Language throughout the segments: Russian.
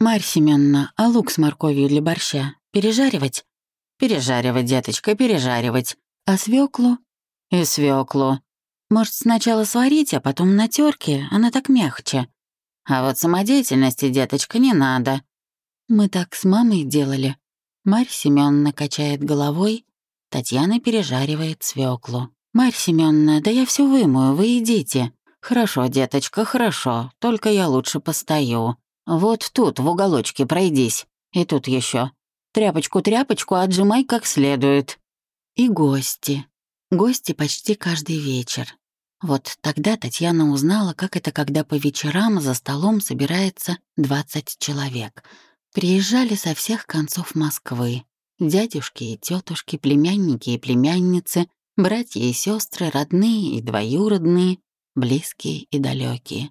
«Марь Семёновна, а лук с морковью для борща пережаривать?» «Пережаривать, деточка, пережаривать. А свеклу? «И свеклу. Может, сначала сварить, а потом на терке, она так мягче. А вот самодеятельности, деточка, не надо». «Мы так с мамой делали». Марь Семёновна качает головой, Татьяна пережаривает свеклу. «Марь Семёновна, да я все вымою, вы идите». «Хорошо, деточка, хорошо, только я лучше постою. Вот тут, в уголочке, пройдись. И тут еще. Тряпочку-тряпочку отжимай как следует». И гости. Гости почти каждый вечер. Вот тогда Татьяна узнала, как это, когда по вечерам за столом собирается 20 человек. Приезжали со всех концов Москвы. Дядюшки и тетушки, племянники и племянницы, братья и сестры, родные и двоюродные, близкие и далекие.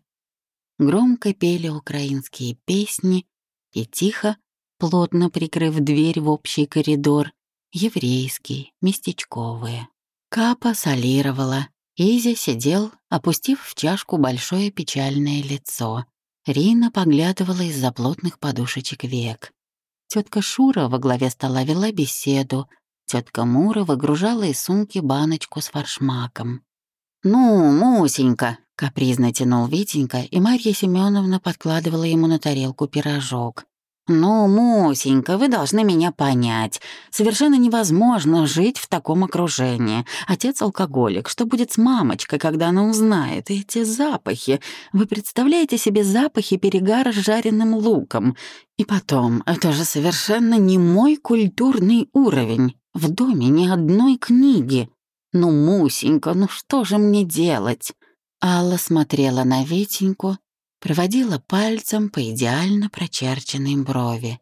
Громко пели украинские песни и тихо, плотно прикрыв дверь в общий коридор, еврейские, местечковые. Капа солировала. Изя сидел, опустив в чашку большое печальное лицо. Рина поглядывала из-за плотных подушечек век. Тетка Шура во главе стола вела беседу. Тетка Мура выгружала из сумки баночку с форшмаком. «Ну, Мусенька!» — капризно тянул Витенька, и Марья Семеновна подкладывала ему на тарелку пирожок. «Ну, Мусенька, вы должны меня понять. Совершенно невозможно жить в таком окружении. Отец алкоголик. Что будет с мамочкой, когда она узнает? Эти запахи. Вы представляете себе запахи перегара с жареным луком? И потом, это же совершенно не мой культурный уровень. В доме ни одной книги. Ну, Мусенька, ну что же мне делать?» Алла смотрела на Витеньку, проводила пальцем по идеально прочерченной брови.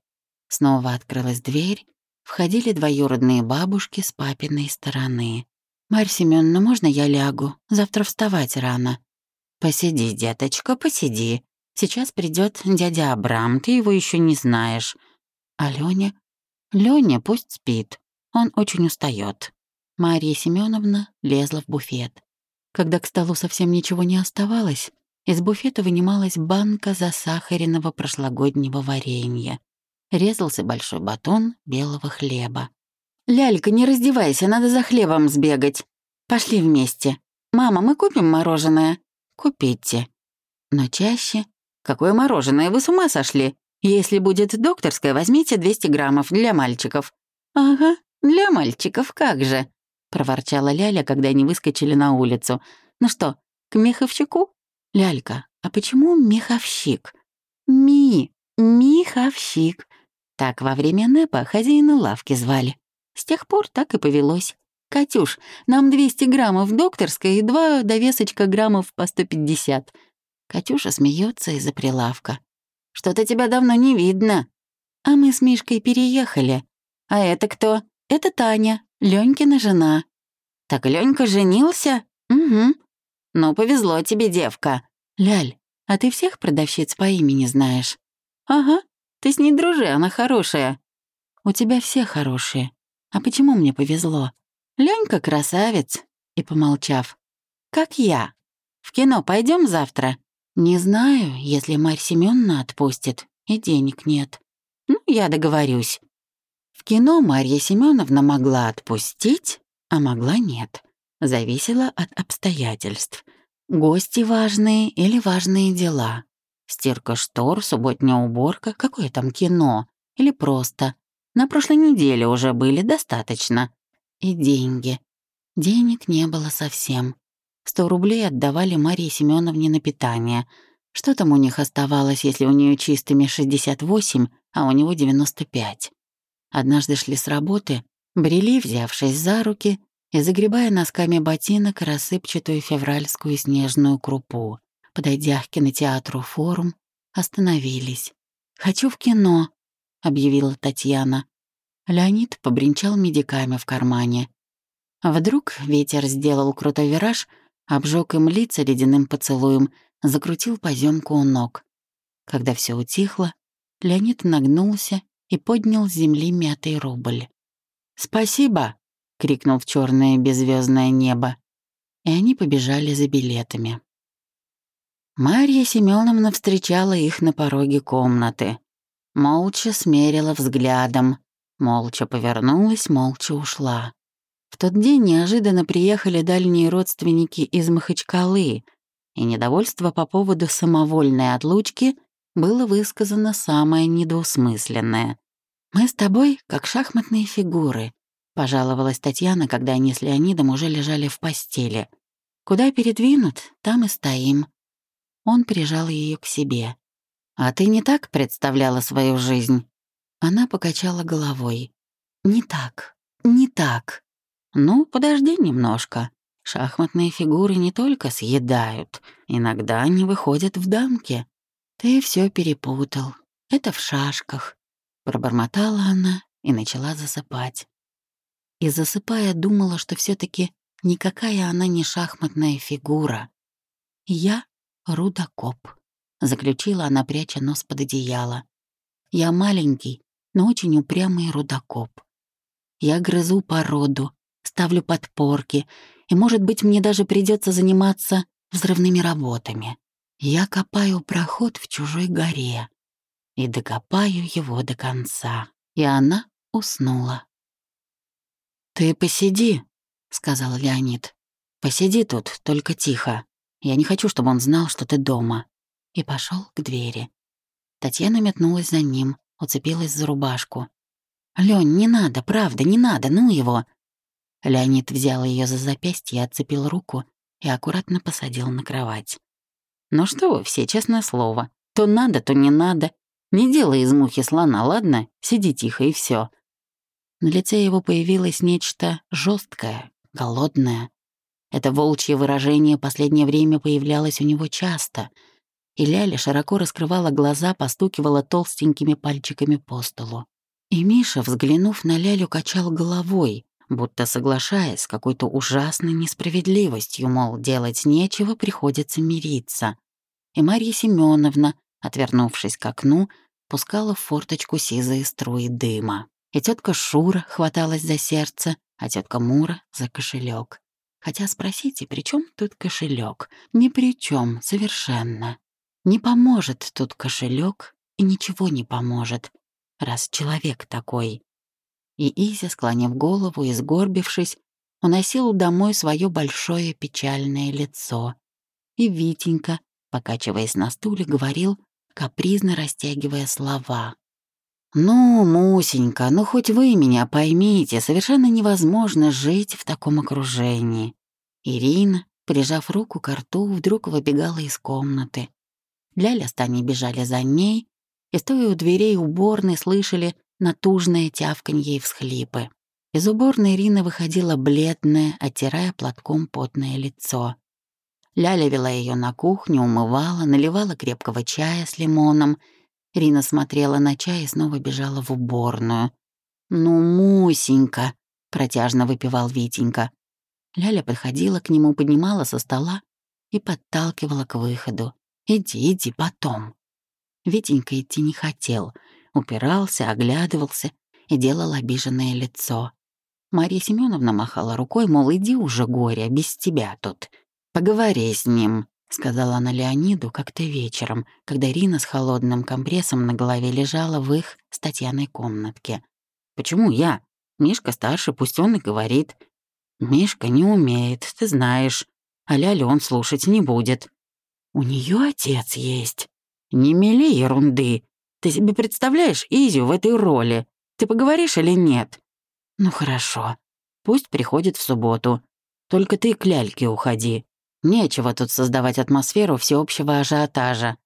Снова открылась дверь, входили двоюродные бабушки с папиной стороны. «Марь Семёновна, можно я лягу? Завтра вставать рано». «Посиди, деточка, посиди. Сейчас придет дядя Абрам, ты его еще не знаешь». «А Лёня?» «Лёня пусть спит. Он очень устает. Марья Семёновна лезла в буфет. Когда к столу совсем ничего не оставалось, из буфета вынималась банка засахаренного прошлогоднего варенья. Резался большой батон белого хлеба. «Лялька, не раздевайся, надо за хлебом сбегать. Пошли вместе. Мама, мы купим мороженое?» «Купите». Но чаще... «Какое мороженое? Вы с ума сошли? Если будет докторское, возьмите 200 граммов для мальчиков». «Ага, для мальчиков, как же», — проворчала Ляля, когда они выскочили на улицу. «Ну что, к меховщику?» «Лялька, а почему меховщик?» «Ми, меховщик». Так во время НЭПа хозяина лавки звали. С тех пор так и повелось. «Катюш, нам 200 граммов докторской и два довесочка граммов по 150». Катюша смеется из-за прилавка. «Что-то тебя давно не видно». «А мы с Мишкой переехали». «А это кто?» «Это Таня, Лёнькина жена». «Так Лёнька женился?» «Угу. «Ну, повезло тебе, девка». «Ляль, а ты всех продавщиц по имени знаешь?» «Ага, ты с ней дружи, она хорошая». «У тебя все хорошие. А почему мне повезло?» «Ленька красавец». И помолчав. «Как я. В кино пойдем завтра?» «Не знаю, если Марь Семёновна отпустит, и денег нет». «Ну, я договорюсь». В кино Марья Семеновна могла отпустить, а могла нет зависело от обстоятельств. Гости важные или важные дела. Стирка штор, субботняя уборка, какое там кино. Или просто. На прошлой неделе уже были достаточно. И деньги. Денег не было совсем. Сто рублей отдавали Марии Семеновне на питание. Что там у них оставалось, если у нее чистыми 68, а у него 95? Однажды шли с работы, брели, взявшись за руки, и загребая носками ботинок рассыпчатую февральскую снежную крупу. Подойдя к кинотеатру «Форум», остановились. «Хочу в кино», — объявила Татьяна. Леонид побренчал медиками в кармане. Вдруг ветер сделал крутой вираж, обжег им лица ледяным поцелуем, закрутил поземку у ног. Когда все утихло, Леонид нагнулся и поднял с земли мятый рубль. «Спасибо!» — крикнул в черное беззвездное небо. И они побежали за билетами. Марья Семеновна встречала их на пороге комнаты. Молча смерила взглядом, молча повернулась, молча ушла. В тот день неожиданно приехали дальние родственники из Махачкалы, и недовольство по поводу самовольной отлучки было высказано самое недвусмысленное. «Мы с тобой как шахматные фигуры», — пожаловалась Татьяна, когда они с Леонидом уже лежали в постели. «Куда передвинут, там и стоим». Он прижал ее к себе. «А ты не так представляла свою жизнь?» Она покачала головой. «Не так, не так». «Ну, подожди немножко. Шахматные фигуры не только съедают, иногда они выходят в дамки. Ты все перепутал. Это в шашках». Пробормотала она и начала засыпать. И засыпая, думала, что все таки никакая она не шахматная фигура. Я — рудокоп, заключила она, пряча нос под одеяло. Я маленький, но очень упрямый рудокоп. Я грызу породу, ставлю подпорки, и, может быть, мне даже придется заниматься взрывными работами. Я копаю проход в чужой горе и докопаю его до конца. И она уснула. «Ты посиди», — сказал Леонид. «Посиди тут, только тихо. Я не хочу, чтобы он знал, что ты дома». И пошел к двери. Татьяна метнулась за ним, уцепилась за рубашку. «Лёнь, не надо, правда, не надо, ну его!» Леонид взял ее за запястье, отцепил руку и аккуратно посадил на кровать. «Ну что вы все, честное слово. То надо, то не надо. Не делай из мухи слона, ладно? Сиди тихо и все. На лице его появилось нечто жесткое, голодное. Это волчье выражение последнее время появлялось у него часто, и Ляля широко раскрывала глаза, постукивала толстенькими пальчиками по столу. И Миша, взглянув на Лялю, качал головой, будто соглашаясь с какой-то ужасной несправедливостью, мол, делать нечего, приходится мириться. И Марья Семеновна, отвернувшись к окну, пускала в форточку сизые струи дыма. И тетка Шура хваталась за сердце, а тетка Мура — за кошелек. Хотя спросите, при чем тут кошелек? Ни при чем, совершенно. Не поможет тут кошелек и ничего не поможет, раз человек такой. И Изя, склонив голову и сгорбившись, уносил домой свое большое печальное лицо. И Витенька, покачиваясь на стуле, говорил, капризно растягивая слова. «Ну, Мусенька, ну хоть вы меня поймите, совершенно невозможно жить в таком окружении». Ирина, прижав руку к рту, вдруг выбегала из комнаты. Ляля с Таней бежали за ней, и, стоя у дверей уборной, слышали натужное тявканье и всхлипы. Из уборной Ирина выходила бледная, оттирая платком потное лицо. Ляля вела ее на кухню, умывала, наливала крепкого чая с лимоном. Рина смотрела на чай и снова бежала в уборную. «Ну, Мусенька!» — протяжно выпивал Витенька. Ляля подходила к нему, поднимала со стола и подталкивала к выходу. Иди, иди потом». Витенька идти не хотел, упирался, оглядывался и делал обиженное лицо. Марья Семеновна махала рукой, мол, иди уже, горе, без тебя тут. Поговори с ним, — сказала она Леониду как-то вечером, когда Рина с холодным компрессом на голове лежала в их с Татьяной комнатке. «Почему я? Мишка старше, пусть он и говорит». «Мишка не умеет, ты знаешь, а Лялю он слушать не будет. У нее отец есть. Не мели ерунды. Ты себе представляешь Изю в этой роли? Ты поговоришь или нет? Ну хорошо. Пусть приходит в субботу. Только ты к ляльке уходи. Нечего тут создавать атмосферу всеобщего ажиотажа.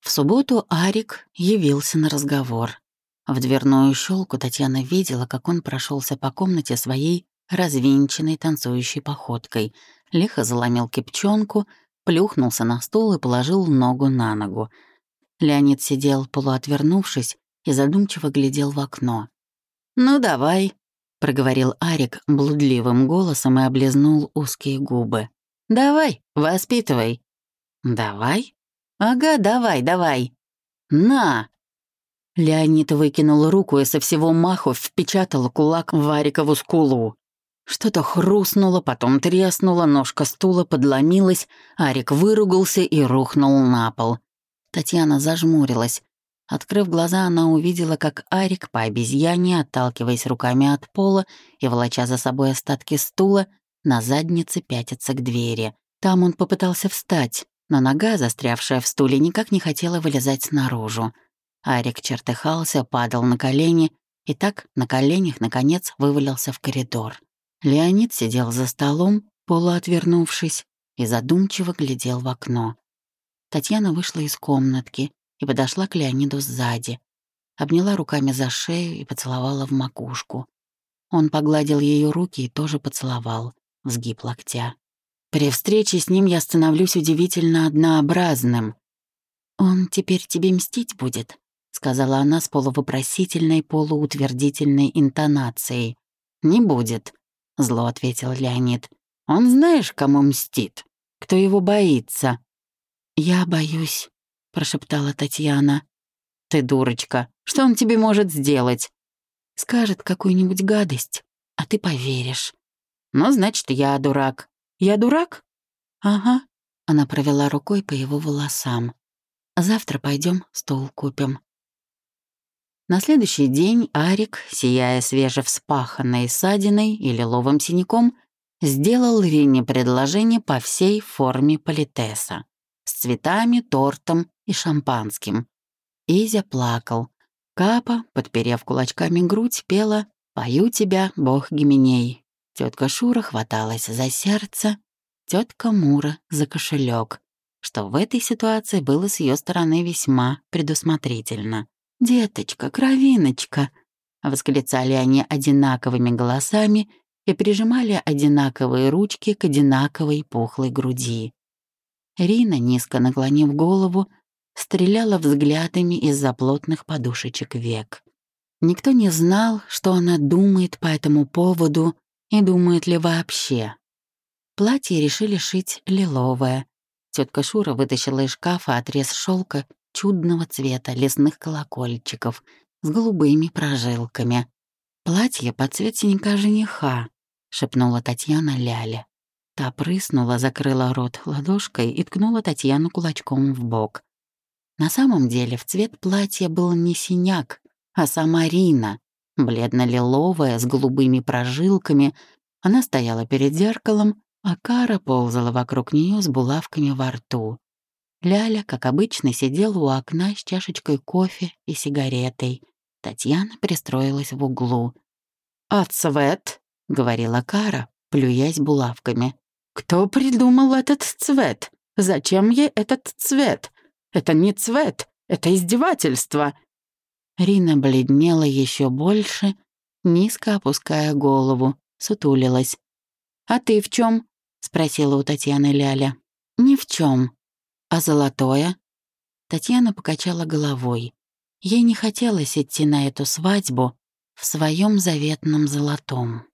В субботу Арик явился на разговор. В дверную щелку Татьяна видела, как он прошелся по комнате своей развинченной танцующей походкой, лихо заломил кипчонку — плюхнулся на стул и положил ногу на ногу. Леонид сидел, полуотвернувшись, и задумчиво глядел в окно. «Ну, давай», — проговорил Арик блудливым голосом и облизнул узкие губы. «Давай, воспитывай». «Давай?» «Ага, давай, давай». «На!» Леонид выкинул руку и со всего маху впечатал кулак в Арикову скулу. Что-то хрустнуло, потом треснуло, ножка стула подломилась, Арик выругался и рухнул на пол. Татьяна зажмурилась. Открыв глаза, она увидела, как Арик по обезьяне, отталкиваясь руками от пола и волоча за собой остатки стула, на заднице пятится к двери. Там он попытался встать, но нога, застрявшая в стуле, никак не хотела вылезать наружу. Арик чертыхался, падал на колени и так на коленях, наконец, вывалился в коридор. Леонид сидел за столом, полуотвернувшись, и задумчиво глядел в окно. Татьяна вышла из комнатки и подошла к Леониду сзади. Обняла руками за шею и поцеловала в макушку. Он погладил ее руки и тоже поцеловал, сгиб локтя. При встрече с ним я становлюсь удивительно однообразным. «Он теперь тебе мстить будет?» — сказала она с полувопросительной, полуутвердительной интонацией. «Не будет», — зло ответил Леонид. «Он знаешь, кому мстит? Кто его боится?» «Я боюсь», — прошептала Татьяна. «Ты дурочка. Что он тебе может сделать?» «Скажет какую-нибудь гадость, а ты поверишь». «Ну, значит, я дурак. Я дурак?» «Ага», — она провела рукой по его волосам. «Завтра пойдем стол купим». На следующий день Арик, сияя свежевспаханной садиной и лиловым синяком, сделал Рине предложение по всей форме политеса с цветами, тортом и шампанским. Изя плакал. Капа, подперев кулачками грудь, пела «Пою тебя, бог Гименей». Тетка Шура хваталась за сердце, тетка Мура за кошелек, что в этой ситуации было с ее стороны весьма предусмотрительно. «Деточка, кровиночка!» — восклицали они одинаковыми голосами и прижимали одинаковые ручки к одинаковой пухлой груди. Рина, низко наклонив голову, стреляла взглядами из-за плотных подушечек век. Никто не знал, что она думает по этому поводу и думает ли вообще. Платье решили шить лиловое. Тетка Шура вытащила из шкафа отрез шелка чудного цвета лесных колокольчиков с голубыми прожилками. «Платье под цвет синяка жениха», — шепнула Татьяна Ляля. Та прыснула, закрыла рот ладошкой и ткнула Татьяну кулачком в бок. На самом деле в цвет платья был не синяк, а сама Рина, бледно-лиловая, с голубыми прожилками. Она стояла перед зеркалом, а Кара ползала вокруг нее с булавками во рту. Ляля, как обычно, сидела у окна с чашечкой кофе и сигаретой. Татьяна пристроилась в углу. «А цвет?» — говорила Кара, плюясь булавками. Кто придумал этот цвет? Зачем ей этот цвет? Это не цвет, это издевательство. Рина бледнела еще больше, низко опуская голову, сутулилась. «А ты в чем? спросила у Татьяны Ляля. «Ни в чем. А золотое?» Татьяна покачала головой. Ей не хотелось идти на эту свадьбу в своем заветном золотом.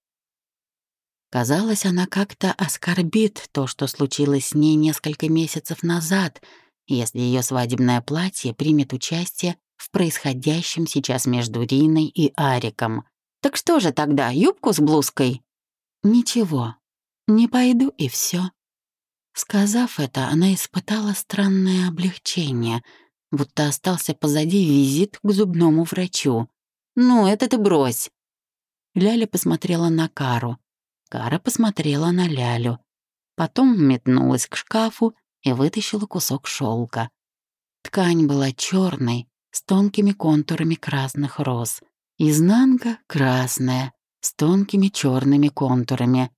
Казалось, она как-то оскорбит то, что случилось с ней несколько месяцев назад, если ее свадебное платье примет участие в происходящем сейчас между Риной и Ариком. Так что же тогда, юбку с блузкой? Ничего, не пойду и все. Сказав это, она испытала странное облегчение, будто остался позади визит к зубному врачу. «Ну, это ты брось!» Ляля посмотрела на Кару. Кара посмотрела на Лялю. Потом метнулась к шкафу и вытащила кусок шелка. Ткань была черной, с тонкими контурами красных роз. Изнанка красная, с тонкими черными контурами.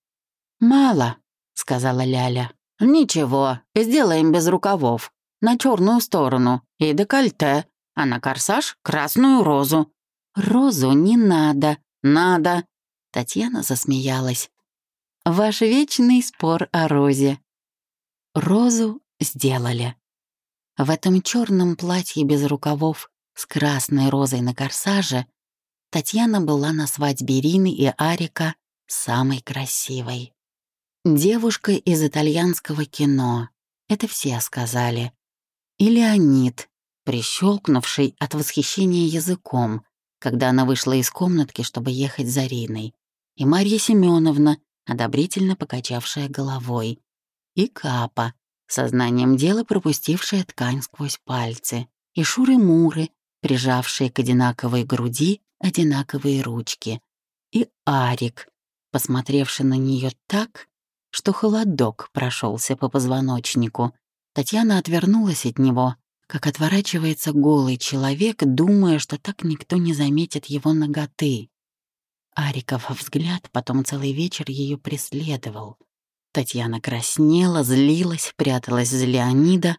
«Мало», — сказала Ляля. «Ничего, сделаем без рукавов. На черную сторону и декольте, а на корсаж — красную розу». «Розу не надо, надо». Татьяна засмеялась. Ваш вечный спор о розе. Розу сделали. В этом черном платье без рукавов с красной розой на корсаже Татьяна была на свадьбе Ирины и Арика самой красивой. Девушка из итальянского кино. Это все сказали. И Леонид, прищелкнувший от восхищения языком, когда она вышла из комнатки, чтобы ехать за Риной. И Марья Семеновна, одобрительно покачавшая головой, и Капа, сознанием дела пропустившая ткань сквозь пальцы, и Шуры-Муры, прижавшие к одинаковой груди одинаковые ручки, и Арик, посмотревший на нее так, что холодок прошелся по позвоночнику. Татьяна отвернулась от него, как отворачивается голый человек, думая, что так никто не заметит его ноготы. Ариков взгляд потом целый вечер ее преследовал. Татьяна краснела, злилась, пряталась за Леонида,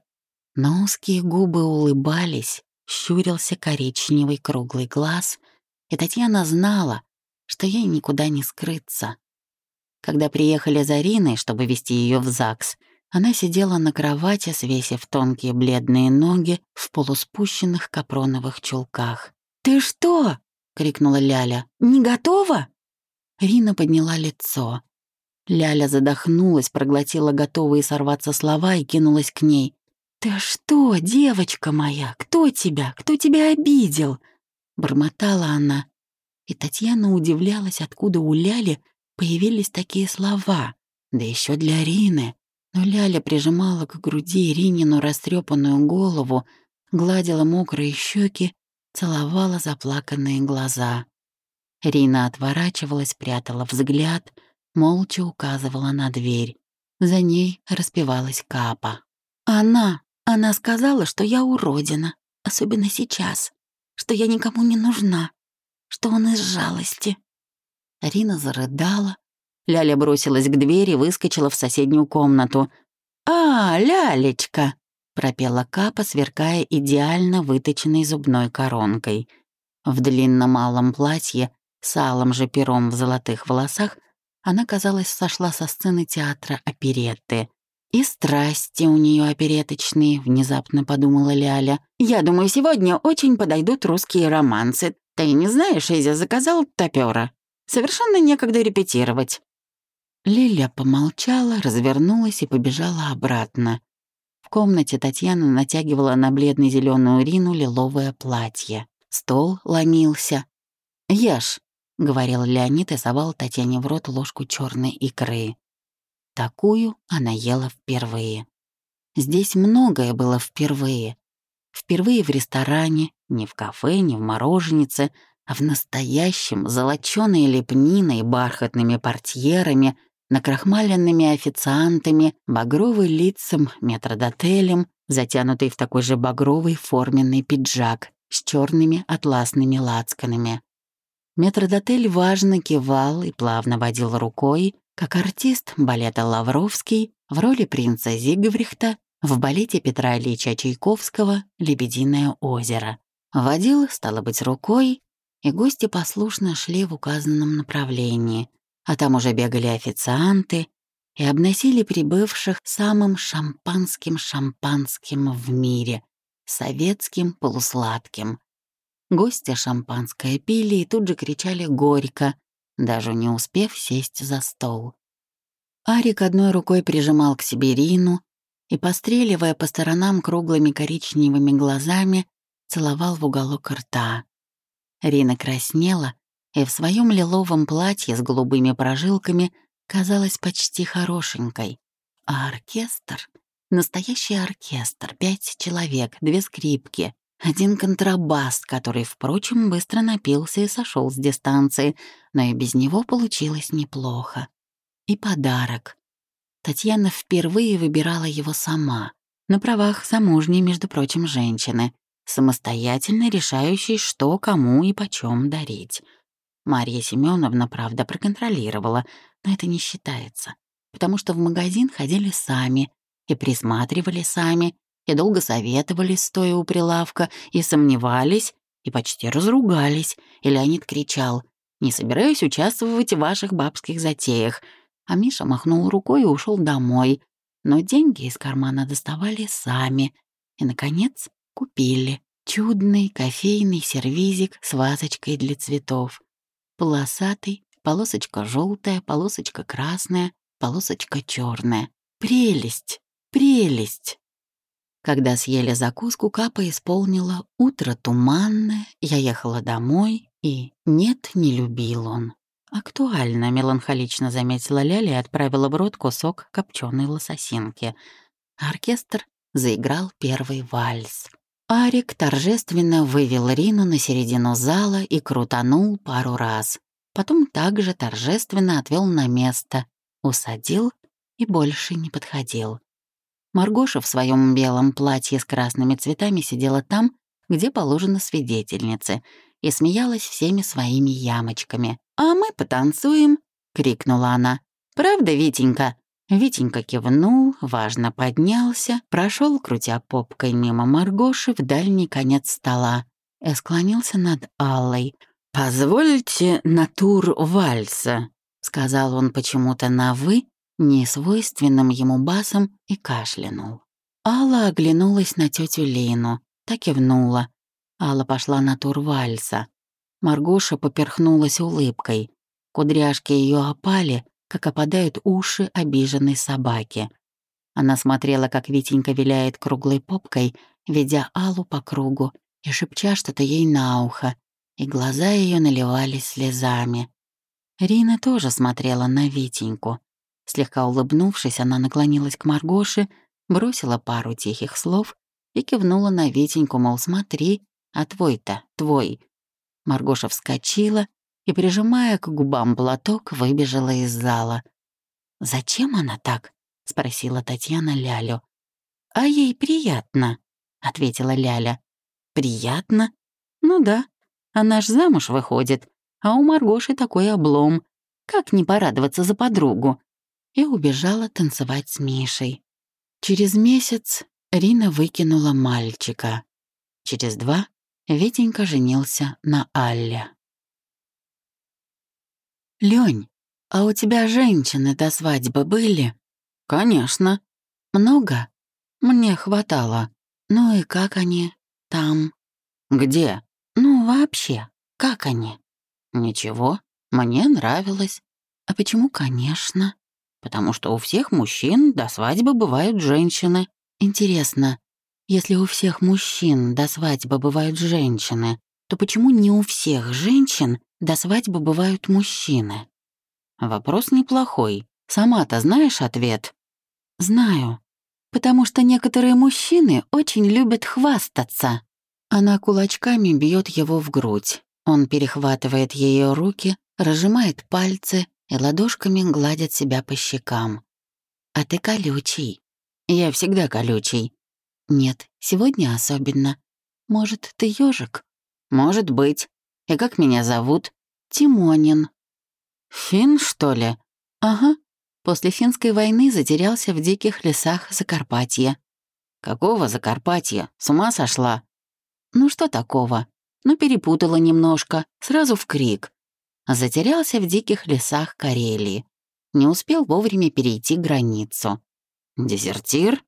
но узкие губы улыбались, щурился коричневый круглый глаз, и Татьяна знала, что ей никуда не скрыться. Когда приехали за Риной, чтобы вести ее в ЗАГС, она сидела на кровати, свесив тонкие бледные ноги в полуспущенных капроновых чулках. «Ты что?» — крикнула Ляля. «Не готова?» Рина подняла лицо. Ляля задохнулась, проглотила готовые сорваться слова и кинулась к ней. «Ты что, девочка моя? Кто тебя? Кто тебя обидел?» Бормотала она. И Татьяна удивлялась, откуда у Ляли появились такие слова. Да еще для Рины. Но Ляля прижимала к груди Ринину растрепанную голову, гладила мокрые щеки, целовала заплаканные глаза. Рина отворачивалась, прятала взгляд, молча указывала на дверь. За ней распевалась Капа. «Она! Она сказала, что я уродина, особенно сейчас, что я никому не нужна, что он из жалости». Рина зарыдала. Ляля бросилась к двери, и выскочила в соседнюю комнату. «А, Лялечка!» — пропела Капа, сверкая идеально выточенной зубной коронкой. В длинном малом платье, с алым же пером в золотых волосах, она, казалось, сошла со сцены театра оперетты. «И страсти у нее опереточные», — внезапно подумала Ляля. «Я думаю, сегодня очень подойдут русские романсы. Ты не знаешь, Изя заказал топера. Совершенно некогда репетировать». Лиля помолчала, развернулась и побежала обратно комнате Татьяна натягивала на бледно зеленую Рину лиловое платье. Стол ломился. «Ешь», — говорил Леонид и совал Татьяне в рот ложку черной икры. Такую она ела впервые. Здесь многое было впервые. Впервые в ресторане, не в кафе, не в мороженице, а в настоящем, золочёной лепниной, бархатными портьерами, накрахмаленными официантами, багровый лицом, метродотелем, затянутый в такой же багровый форменный пиджак с черными атласными лацканами. Метродотель важно кивал и плавно водил рукой, как артист балета Лавровский в роли принца Зигврихта в балете Петра Ильича Чайковского «Лебединое озеро». Водил, стало быть, рукой, и гости послушно шли в указанном направлении, а там уже бегали официанты и обносили прибывших самым шампанским-шампанским в мире, советским полусладким. Гости шампанское пили и тут же кричали горько, даже не успев сесть за стол. Арик одной рукой прижимал к себе Рину и, постреливая по сторонам круглыми коричневыми глазами, целовал в уголок рта. Рина краснела и в своем лиловом платье с голубыми прожилками казалась почти хорошенькой. А оркестр? Настоящий оркестр, пять человек, две скрипки, один контрабас, который, впрочем, быстро напился и сошел с дистанции, но и без него получилось неплохо. И подарок. Татьяна впервые выбирала его сама, на правах замужней, между прочим, женщины, самостоятельно решающей, что, кому и почем дарить. Марья Семеновна, правда, проконтролировала, но это не считается, потому что в магазин ходили сами и присматривали сами, и долго советовались, стоя у прилавка, и сомневались, и почти разругались, и Леонид кричал «Не собираюсь участвовать в ваших бабских затеях», а Миша махнул рукой и ушел домой, но деньги из кармана доставали сами. И, наконец, купили чудный кофейный сервизик с вазочкой для цветов. Полосатый, полосочка желтая, полосочка красная, полосочка черная. Прелесть, прелесть. Когда съели закуску, Капа исполнила «Утро туманное», я ехала домой, и «Нет, не любил он». Актуально, меланхолично заметила Ляля и отправила в рот кусок копченой лососинки. Оркестр заиграл первый вальс. Арик торжественно вывел Рину на середину зала и крутанул пару раз. Потом также торжественно отвел на место, усадил и больше не подходил. Маргоша в своем белом платье с красными цветами сидела там, где положено свидетельнице, и смеялась всеми своими ямочками. «А мы потанцуем!» — крикнула она. «Правда, Витенька?» Витенька кивнул, важно поднялся, прошел, крутя попкой мимо Маргоши в дальний конец стола и склонился над Аллой. «Позвольте натур вальса», — сказал он почему-то на «вы», несвойственным ему басом и кашлянул. Алла оглянулась на тетю Лину, так кивнула. Алла пошла на тур вальса. Маргоша поперхнулась улыбкой. Кудряшки ее опали, как опадают уши обиженной собаки. Она смотрела, как Витенька виляет круглой попкой, ведя Аллу по кругу и шепча что-то ей на ухо, и глаза ее наливались слезами. Рина тоже смотрела на Витеньку. Слегка улыбнувшись, она наклонилась к Маргоше, бросила пару тихих слов и кивнула на Витеньку, мол, смотри, а твой-то, твой. Маргоша вскочила и, прижимая к губам платок, выбежала из зала. «Зачем она так?» — спросила Татьяна Лялю. «А ей приятно», — ответила Ляля. «Приятно? Ну да, она ж замуж выходит, а у Маргоши такой облом. Как не порадоваться за подругу?» И убежала танцевать с Мишей. Через месяц Рина выкинула мальчика. Через два Витенька женился на Алле. «Лёнь, а у тебя женщины до свадьбы были?» «Конечно». «Много?» «Мне хватало. Ну и как они там?» «Где?» «Ну, вообще, как они?» «Ничего, мне нравилось». «А почему «конечно»?» «Потому что у всех мужчин до свадьбы бывают женщины». «Интересно, если у всех мужчин до свадьбы бывают женщины, то почему не у всех женщин до свадьбы бывают мужчины? Вопрос неплохой. Сама-то знаешь ответ? Знаю. Потому что некоторые мужчины очень любят хвастаться. Она кулачками бьет его в грудь. Он перехватывает ее руки, разжимает пальцы и ладошками гладит себя по щекам. «А ты колючий». «Я всегда колючий», нет, сегодня особенно. Может, ты ежик? Может быть. И как меня зовут? Тимонин. Фин, что ли? Ага. После финской войны затерялся в диких лесах Закарпатья. Какого Закарпатья? С ума сошла? Ну что такого? Ну перепутала немножко, сразу в крик. Затерялся в диких лесах Карелии. Не успел вовремя перейти границу. Дезертир?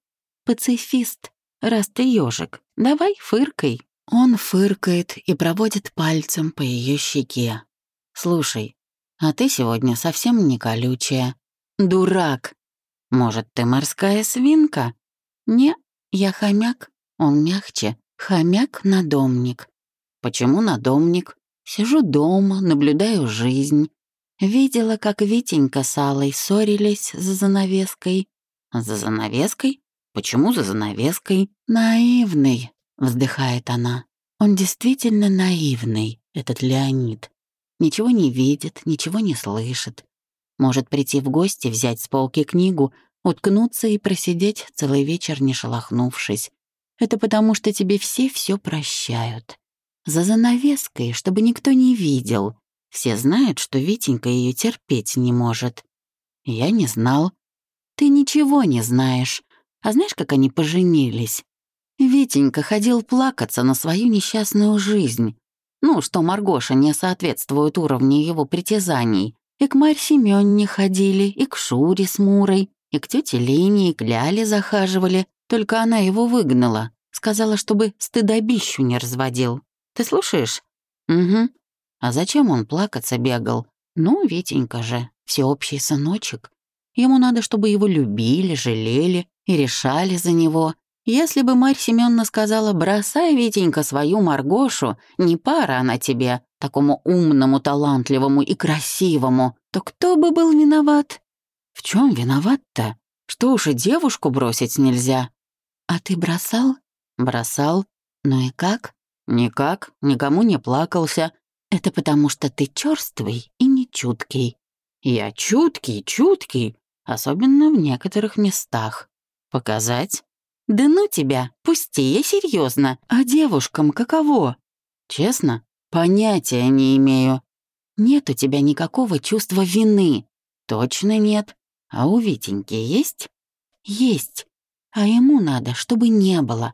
Пацифист раз ты ежик, давай фыркай». Он фыркает и проводит пальцем по ее щеке. «Слушай, а ты сегодня совсем не колючая. Дурак. Может, ты морская свинка?» «Не, я хомяк. Он мягче. Хомяк-надомник». «Почему надомник?» «Сижу дома, наблюдаю жизнь. Видела, как Витенька с Аллой ссорились за занавеской». «За занавеской? Почему за занавеской? Наивный, вздыхает она. Он действительно наивный, этот Леонид. Ничего не видит, ничего не слышит. Может прийти в гости, взять с полки книгу, уткнуться и просидеть целый вечер, не шелохнувшись. Это потому, что тебе все все прощают. За занавеской, чтобы никто не видел. Все знают, что Витенька ее терпеть не может. Я не знал. Ты ничего не знаешь. А знаешь, как они поженились? Витенька ходил плакаться на свою несчастную жизнь. Ну, что Маргоша не соответствует уровню его притязаний. И к Марь Семённе ходили, и к Шуре с Мурой, и к тете Лене, и к Ляле захаживали. Только она его выгнала. Сказала, чтобы стыдобищу не разводил. Ты слушаешь? Угу. А зачем он плакаться бегал? Ну, Витенька же, всеобщий сыночек. Ему надо, чтобы его любили, жалели, и решали за него. Если бы Марь Семёновна сказала «бросай, Витенька, свою Маргошу, не пара она тебе, такому умному, талантливому и красивому», то кто бы был виноват? В чем виноват-то? Что уж и девушку бросить нельзя. А ты бросал? Бросал. «Ну и как?» «Никак, никому не плакался. Это потому что ты чёрствый и нечуткий». «Я чуткий, чуткий, особенно в некоторых местах. Показать?» «Да ну тебя, пусти, я серьезно. А девушкам каково?» «Честно, понятия не имею. Нет у тебя никакого чувства вины». «Точно нет. А у Витеньки есть?» «Есть. А ему надо, чтобы не было.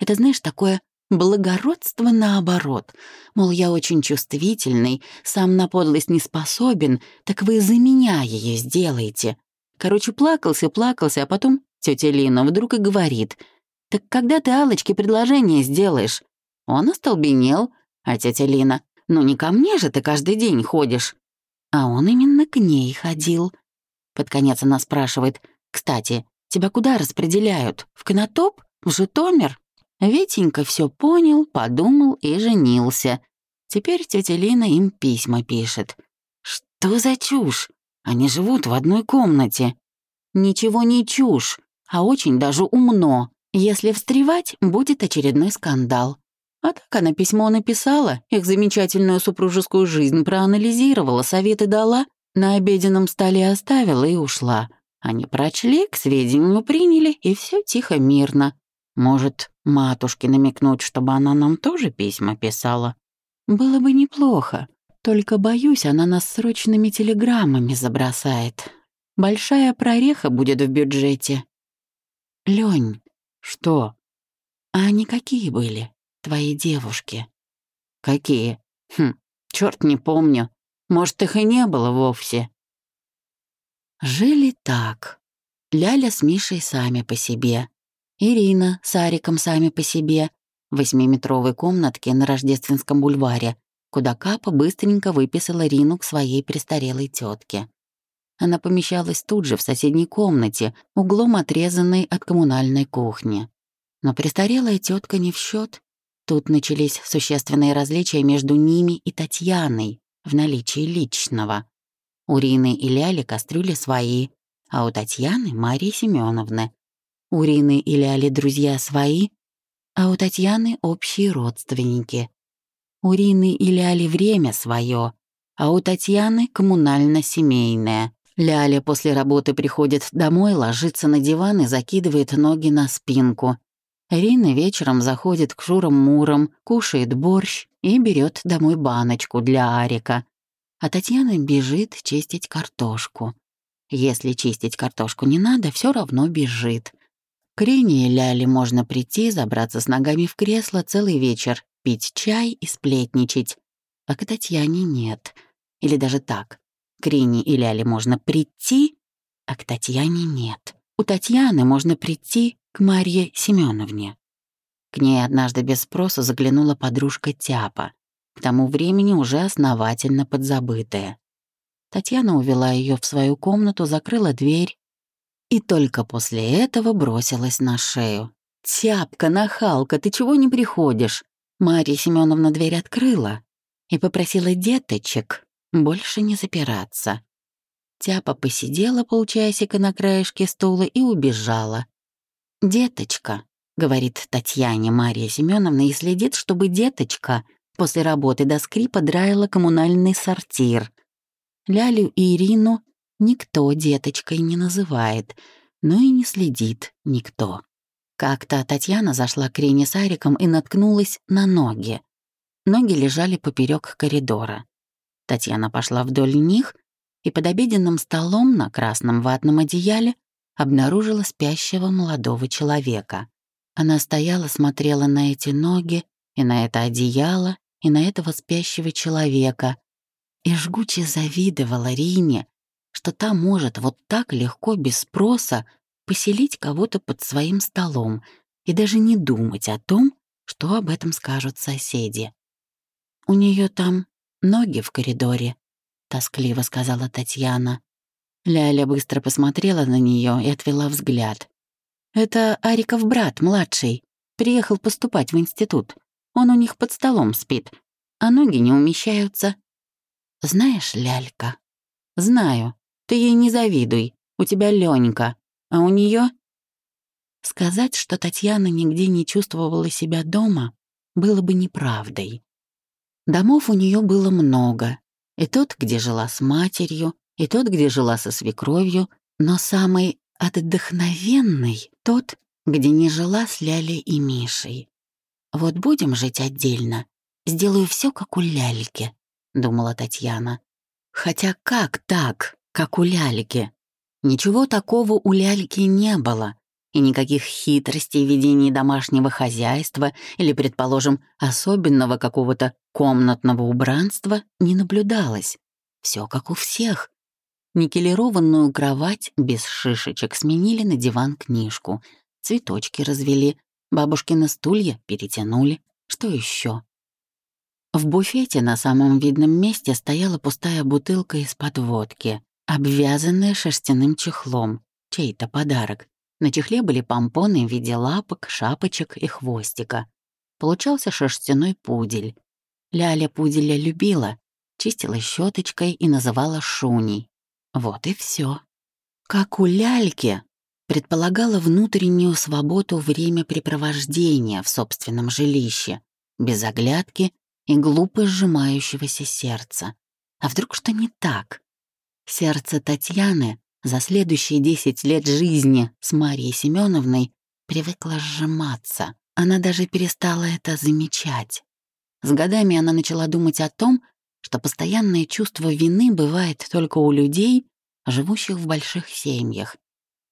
Это, знаешь, такое благородство наоборот. Мол, я очень чувствительный, сам на подлость не способен, так вы за меня ее сделаете. Короче, плакался, плакался, а потом тетя Лина вдруг и говорит, «Так когда ты Алочке предложение сделаешь?» Он остолбенел, а тетя Лина, «Ну не ко мне же ты каждый день ходишь». А он именно к ней ходил. Под конец она спрашивает, «Кстати, тебя куда распределяют? В Конотоп? В Житомир?» Витенька все понял, подумал и женился. Теперь тетя Лина им письма пишет. Что за чушь? Они живут в одной комнате. Ничего не чушь, а очень даже умно. Если встревать, будет очередной скандал. А так она письмо написала, их замечательную супружескую жизнь проанализировала, советы дала, на обеденном столе оставила и ушла. Они прочли, к сведению приняли, и все тихо-мирно. Может, матушке намекнуть, чтобы она нам тоже письма писала? Было бы неплохо. Только, боюсь, она нас срочными телеграммами забросает. Большая прореха будет в бюджете. Лёнь. Что? А они какие были, твои девушки? Какие? Хм, чёрт не помню. Может, их и не было вовсе. Жили так. Ляля с Мишей сами по себе. Ирина с Ариком сами по себе в восьмиметровой комнатке на Рождественском бульваре, куда Капа быстренько выписала Рину к своей престарелой тетке. Она помещалась тут же, в соседней комнате, углом отрезанной от коммунальной кухни. Но престарелая тетка не в счет. Тут начались существенные различия между ними и Татьяной в наличии личного. У Рины и Ляли кастрюли свои, а у Татьяны — Марии Семеновны. У Рины и Ляли друзья свои, а у Татьяны общие родственники. У Рины и Ляли время свое, а у Татьяны коммунально-семейное. Ляля после работы приходит домой, ложится на диван и закидывает ноги на спинку. Рина вечером заходит к Шурам-Мурам, кушает борщ и берет домой баночку для Арика. А Татьяна бежит чистить картошку. Если чистить картошку не надо, все равно бежит. К и Ляле можно прийти, забраться с ногами в кресло целый вечер, пить чай и сплетничать. А к Татьяне нет. Или даже так. К и Ляле можно прийти, а к Татьяне нет. У Татьяны можно прийти к Марье Семеновне. К ней однажды без спроса заглянула подружка Тяпа, к тому времени уже основательно подзабытая. Татьяна увела ее в свою комнату, закрыла дверь и только после этого бросилась на шею. «Тяпка, нахалка, ты чего не приходишь?» Марья Семеновна дверь открыла и попросила деточек больше не запираться. Тяпа посидела полчасика на краешке стула и убежала. «Деточка», — говорит Татьяне Мария Семеновна и следит, чтобы деточка после работы до скрипа драила коммунальный сортир. Лялю и Ирину никто деточкой не называет, но и не следит никто. Как-то Татьяна зашла к Рине с Ариком и наткнулась на ноги. Ноги лежали поперек коридора. Татьяна пошла вдоль них и под обеденным столом на красном ватном одеяле обнаружила спящего молодого человека. Она стояла, смотрела на эти ноги и на это одеяло, и на этого спящего человека, и жгуче завидовала Рине, что та может вот так легко, без спроса, поселить кого-то под своим столом и даже не думать о том, что об этом скажут соседи. «У нее там ноги в коридоре», — тоскливо сказала Татьяна. Ляля быстро посмотрела на нее и отвела взгляд. «Это Ариков брат, младший. Приехал поступать в институт. Он у них под столом спит, а ноги не умещаются». «Знаешь, Лялька?» «Знаю. Ты ей не завидуй. У тебя Ленька, а у нее Сказать, что Татьяна нигде не чувствовала себя дома, было бы неправдой. Домов у нее было много. И тот, где жила с матерью, и тот, где жила со свекровью, но самый отдохновенный — тот, где не жила с Лялей и Мишей. «Вот будем жить отдельно, сделаю все как у Ляльки», — думала Татьяна. Хотя как так, как у Ляльки? Ничего такого у Ляльки не было, и никаких хитростей в ведении домашнего хозяйства или, предположим, особенного какого-то комнатного убранства не наблюдалось. Все как у всех. Никелированную кровать без шишечек сменили на диван-книжку, цветочки развели, бабушкины стулья перетянули. Что еще? В буфете на самом видном месте стояла пустая бутылка из-под водки, обвязанная шерстяным чехлом, чей-то подарок. На чехле были помпоны в виде лапок, шапочек и хвостика. Получался шерстяной пудель. Ляля пуделя любила, чистила щеточкой и называла Шуней. Вот и все. Как у ляльки, предполагала внутреннюю свободу времяпрепровождения в собственном жилище, без оглядки и глупо сжимающегося сердца. А вдруг что не так? Сердце Татьяны за следующие десять лет жизни с Марией Семеновной привыкло сжиматься. Она даже перестала это замечать. С годами она начала думать о том, что постоянное чувство вины бывает только у людей, живущих в больших семьях.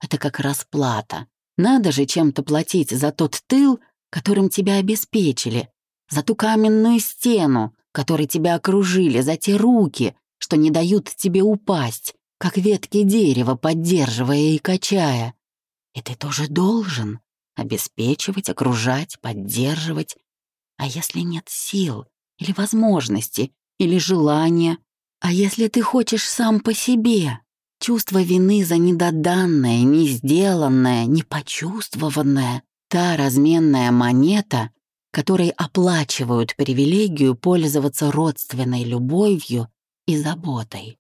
Это как расплата. Надо же чем-то платить за тот тыл, которым тебя обеспечили, за ту каменную стену, которой тебя окружили, за те руки, что не дают тебе упасть, как ветки дерева, поддерживая и качая. И ты тоже должен обеспечивать, окружать, поддерживать. А если нет сил или возможности, или желания? А если ты хочешь сам по себе? Чувство вины за недоданное, не сделанное, не почувствованное, та разменная монета, которой оплачивают привилегию пользоваться родственной любовью и заботой.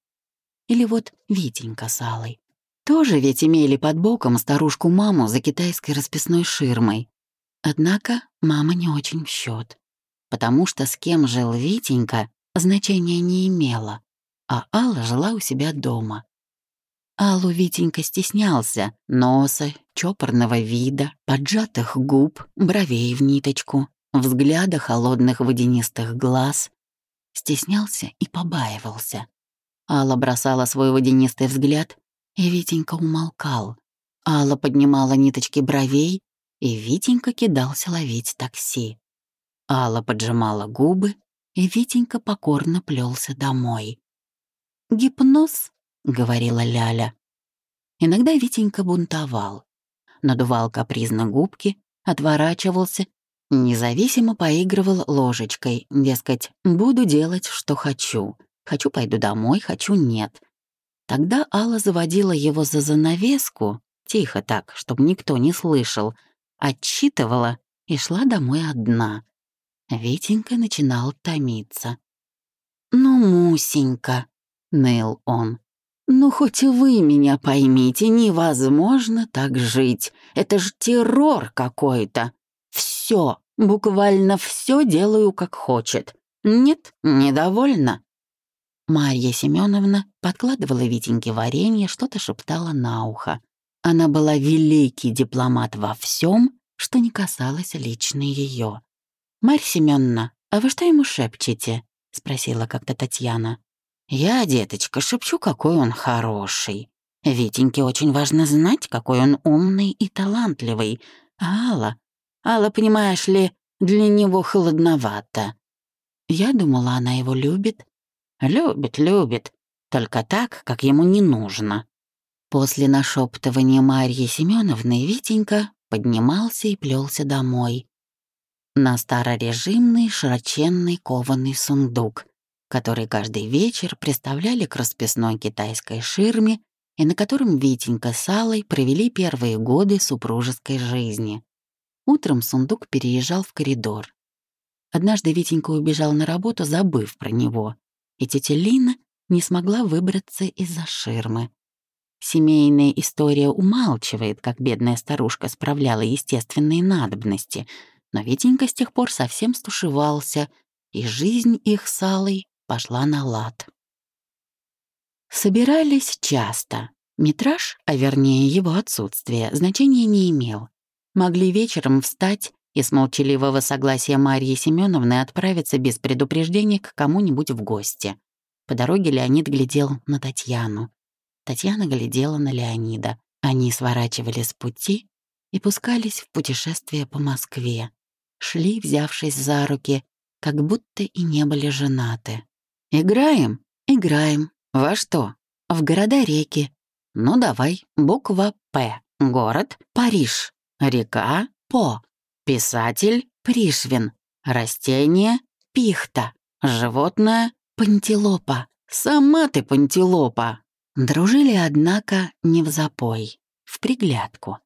Или вот Витенька с Аллой. Тоже ведь имели под боком старушку-маму за китайской расписной ширмой. Однако мама не очень в счет, потому что с кем жил Витенька, значения не имело, а Алла жила у себя дома. Аллу Витенька стеснялся носа, чопорного вида, поджатых губ, бровей в ниточку, взгляда холодных водянистых глаз. Стеснялся и побаивался. Алла бросала свой водянистый взгляд, и Витенька умолкал. Алла поднимала ниточки бровей, и Витенька кидался ловить такси. Алла поджимала губы, и Витенька покорно плелся домой. «Гипноз?» — говорила Ляля. Иногда Витенька бунтовал. Надувал капризно губки, отворачивался, независимо поигрывал ложечкой, дескать, буду делать, что хочу. Хочу, пойду домой, хочу, нет. Тогда Алла заводила его за занавеску, тихо так, чтобы никто не слышал, отчитывала и шла домой одна. Витенька начинал томиться. «Ну, Мусенька», — ныл он, — «ну хоть вы меня поймите, невозможно так жить. Это ж террор какой-то. Все, буквально все делаю как хочет. Нет, недовольна». Марья Семеновна подкладывала Витеньке варенье, что-то шептала на ухо. Она была великий дипломат во всем, что не касалось лично ее. «Марья Семеновна, а вы что ему шепчете?» — спросила как-то Татьяна. «Я, деточка, шепчу, какой он хороший. Витеньке очень важно знать, какой он умный и талантливый. А Алла, Алла, понимаешь ли, для него холодновато. Я думала, она его любит. Любит, любит, только так, как ему не нужно». После нашептывания Марьи Семеновны Витенька поднимался и плелся домой, на старорежимный широченный кованый сундук, который каждый вечер представляли к расписной китайской ширме и на котором Витенька с Аллой провели первые годы супружеской жизни. Утром сундук переезжал в коридор. Однажды Витенька убежал на работу, забыв про него, и тетя Лина не смогла выбраться из-за ширмы. Семейная история умалчивает, как бедная старушка справляла естественные надобности — Но Витенька с тех пор совсем стушевался, и жизнь их с Аллой пошла на лад. Собирались часто. Метраж, а вернее его отсутствие, значения не имел. Могли вечером встать и с молчаливого согласия Марьи Семеновны отправиться без предупреждения к кому-нибудь в гости. По дороге Леонид глядел на Татьяну. Татьяна глядела на Леонида. Они сворачивали с пути и пускались в путешествие по Москве. Шли, взявшись за руки, как будто и не были женаты. «Играем? Играем. Во что? В города-реки. Ну давай, буква «П». Город — Париж. Река — По. Писатель — Пришвин. Растение — пихта. Животное — пантилопа. Сама ты пантилопа. Дружили, однако, не в запой, в приглядку.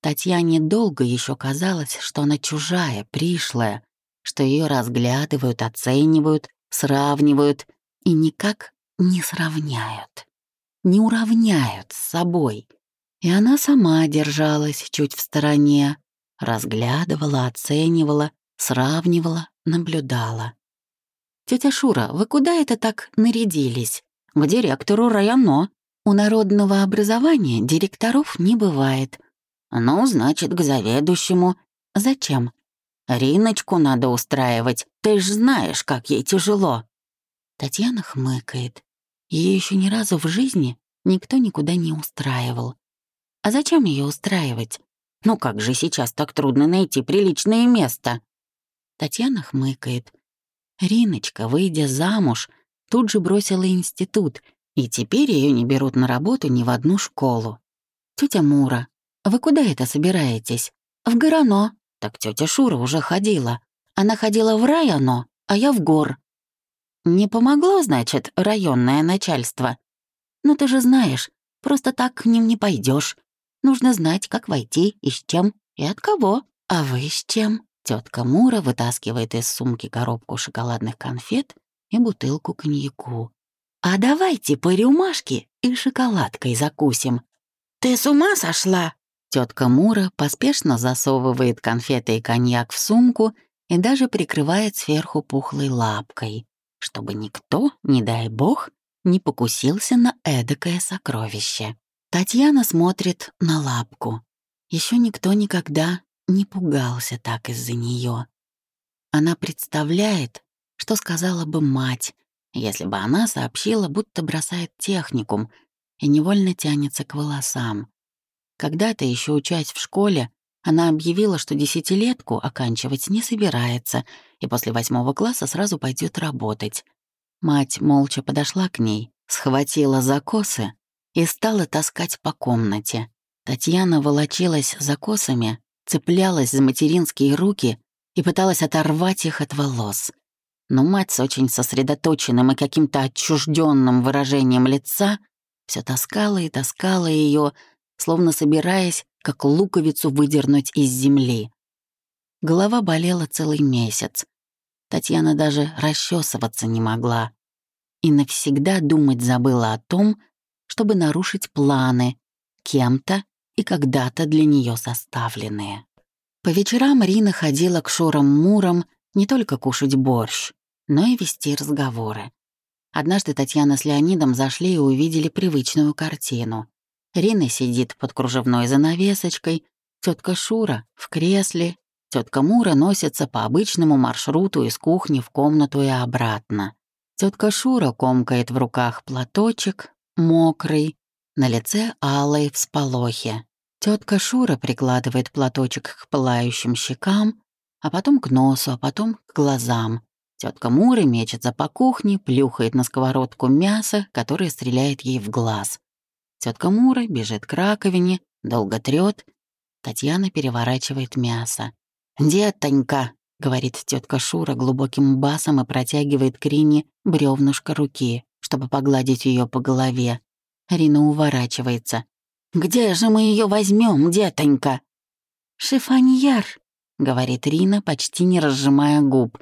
Татьяне долго еще казалось, что она чужая, пришлая, что ее разглядывают, оценивают, сравнивают и никак не сравняют, не уравняют с собой. И она сама держалась чуть в стороне, разглядывала, оценивала, сравнивала, наблюдала. «Тетя Шура, вы куда это так нарядились? К директору районо. У народного образования директоров не бывает. Ну, значит, к заведующему. Зачем? Риночку надо устраивать. Ты ж знаешь, как ей тяжело». Татьяна хмыкает. Ее еще ни разу в жизни никто никуда не устраивал. А зачем ее устраивать? Ну как же сейчас так трудно найти приличное место? Татьяна хмыкает. Риночка, выйдя замуж, тут же бросила институт, и теперь ее не берут на работу ни в одну школу. Тетя Мура, вы куда это собираетесь? В Горано. Так тетя Шура уже ходила. Она ходила в районо, а я в гор. Не помогло, значит, районное начальство? Ну ты же знаешь, просто так к ним не пойдешь. Нужно знать, как войти и с чем, и от кого. А вы с чем? Тетка Мура вытаскивает из сумки коробку шоколадных конфет и бутылку коньяку. «А давайте по рюмашке и шоколадкой закусим». «Ты с ума сошла?» Тетка Мура поспешно засовывает конфеты и коньяк в сумку и даже прикрывает сверху пухлой лапкой чтобы никто, не дай бог, не покусился на эдакое сокровище. Татьяна смотрит на лапку. Еще никто никогда не пугался так из-за нее. Она представляет, что сказала бы мать, если бы она сообщила, будто бросает техникум и невольно тянется к волосам. Когда-то, еще учась в школе, она объявила, что десятилетку оканчивать не собирается и после восьмого класса сразу пойдет работать. Мать молча подошла к ней, схватила за косы и стала таскать по комнате. Татьяна волочилась за косами, цеплялась за материнские руки и пыталась оторвать их от волос. Но мать с очень сосредоточенным и каким-то отчужденным выражением лица все таскала и таскала ее, словно собираясь как луковицу выдернуть из земли. Голова болела целый месяц. Татьяна даже расчесываться не могла. И навсегда думать забыла о том, чтобы нарушить планы, кем-то и когда-то для нее составленные. По вечерам Рина ходила к Шурам-Мурам не только кушать борщ, но и вести разговоры. Однажды Татьяна с Леонидом зашли и увидели привычную картину. Рина сидит под кружевной занавесочкой, тетка Шура в кресле, тетка Мура носится по обычному маршруту из кухни в комнату и обратно. Тетка Шура комкает в руках платочек, мокрый, на лице алой всполохи. Тетка Шура прикладывает платочек к пылающим щекам, а потом к носу, а потом к глазам. Тетка Мура мечется по кухне, плюхает на сковородку мясо, которое стреляет ей в глаз. Тетка Мура бежит к раковине, долго трёт. Татьяна переворачивает мясо. «Детонька!» — говорит тетка Шура глубоким басом и протягивает к Рине бревнышко руки, чтобы погладить ее по голове. Рина уворачивается. «Где же мы ее возьмем, детонька?» «Шифоньяр», — говорит Рина, почти не разжимая губ.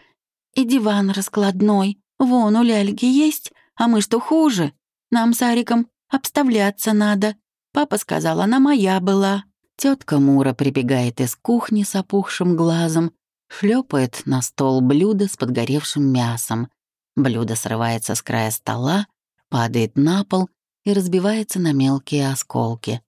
«И диван раскладной. Вон у ляльки есть, а мы что хуже? Нам с Ариком Обставляться надо. Папа сказал, она моя была. Тетка Мура прибегает из кухни с опухшим глазом. шлепает на стол блюдо с подгоревшим мясом. Блюдо срывается с края стола, падает на пол и разбивается на мелкие осколки.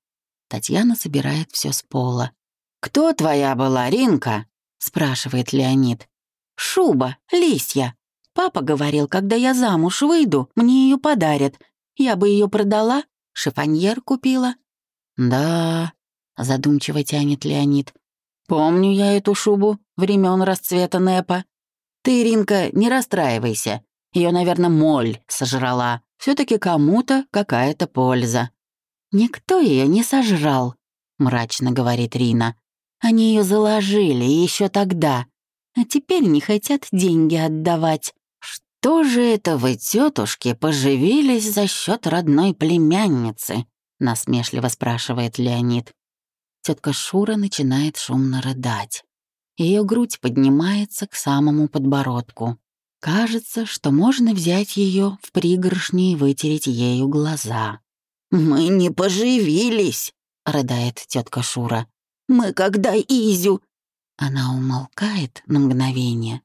Татьяна собирает все с пола. «Кто твоя была, Ринка?» — спрашивает Леонид. «Шуба, лисья. Папа говорил, когда я замуж выйду, мне ее подарят. Я бы ее продала, шифоньер купила». «Да», — задумчиво тянет Леонид. «Помню я эту шубу времен расцвета НЭПа. Ты, Ринка, не расстраивайся. Ее, наверное, моль сожрала. все таки кому-то какая-то польза». «Никто ее не сожрал», — мрачно говорит Рина. «Они ее заложили еще тогда, а теперь не хотят деньги отдавать». «Что же это вы, тетушки, поживились за счет родной племянницы?» — насмешливо спрашивает Леонид. Тетка Шура начинает шумно рыдать. Ее грудь поднимается к самому подбородку. Кажется, что можно взять ее в пригоршни и вытереть ею глаза. «Мы не поживились», — рыдает тетка Шура. «Мы когда Изю...» Она умолкает на мгновение,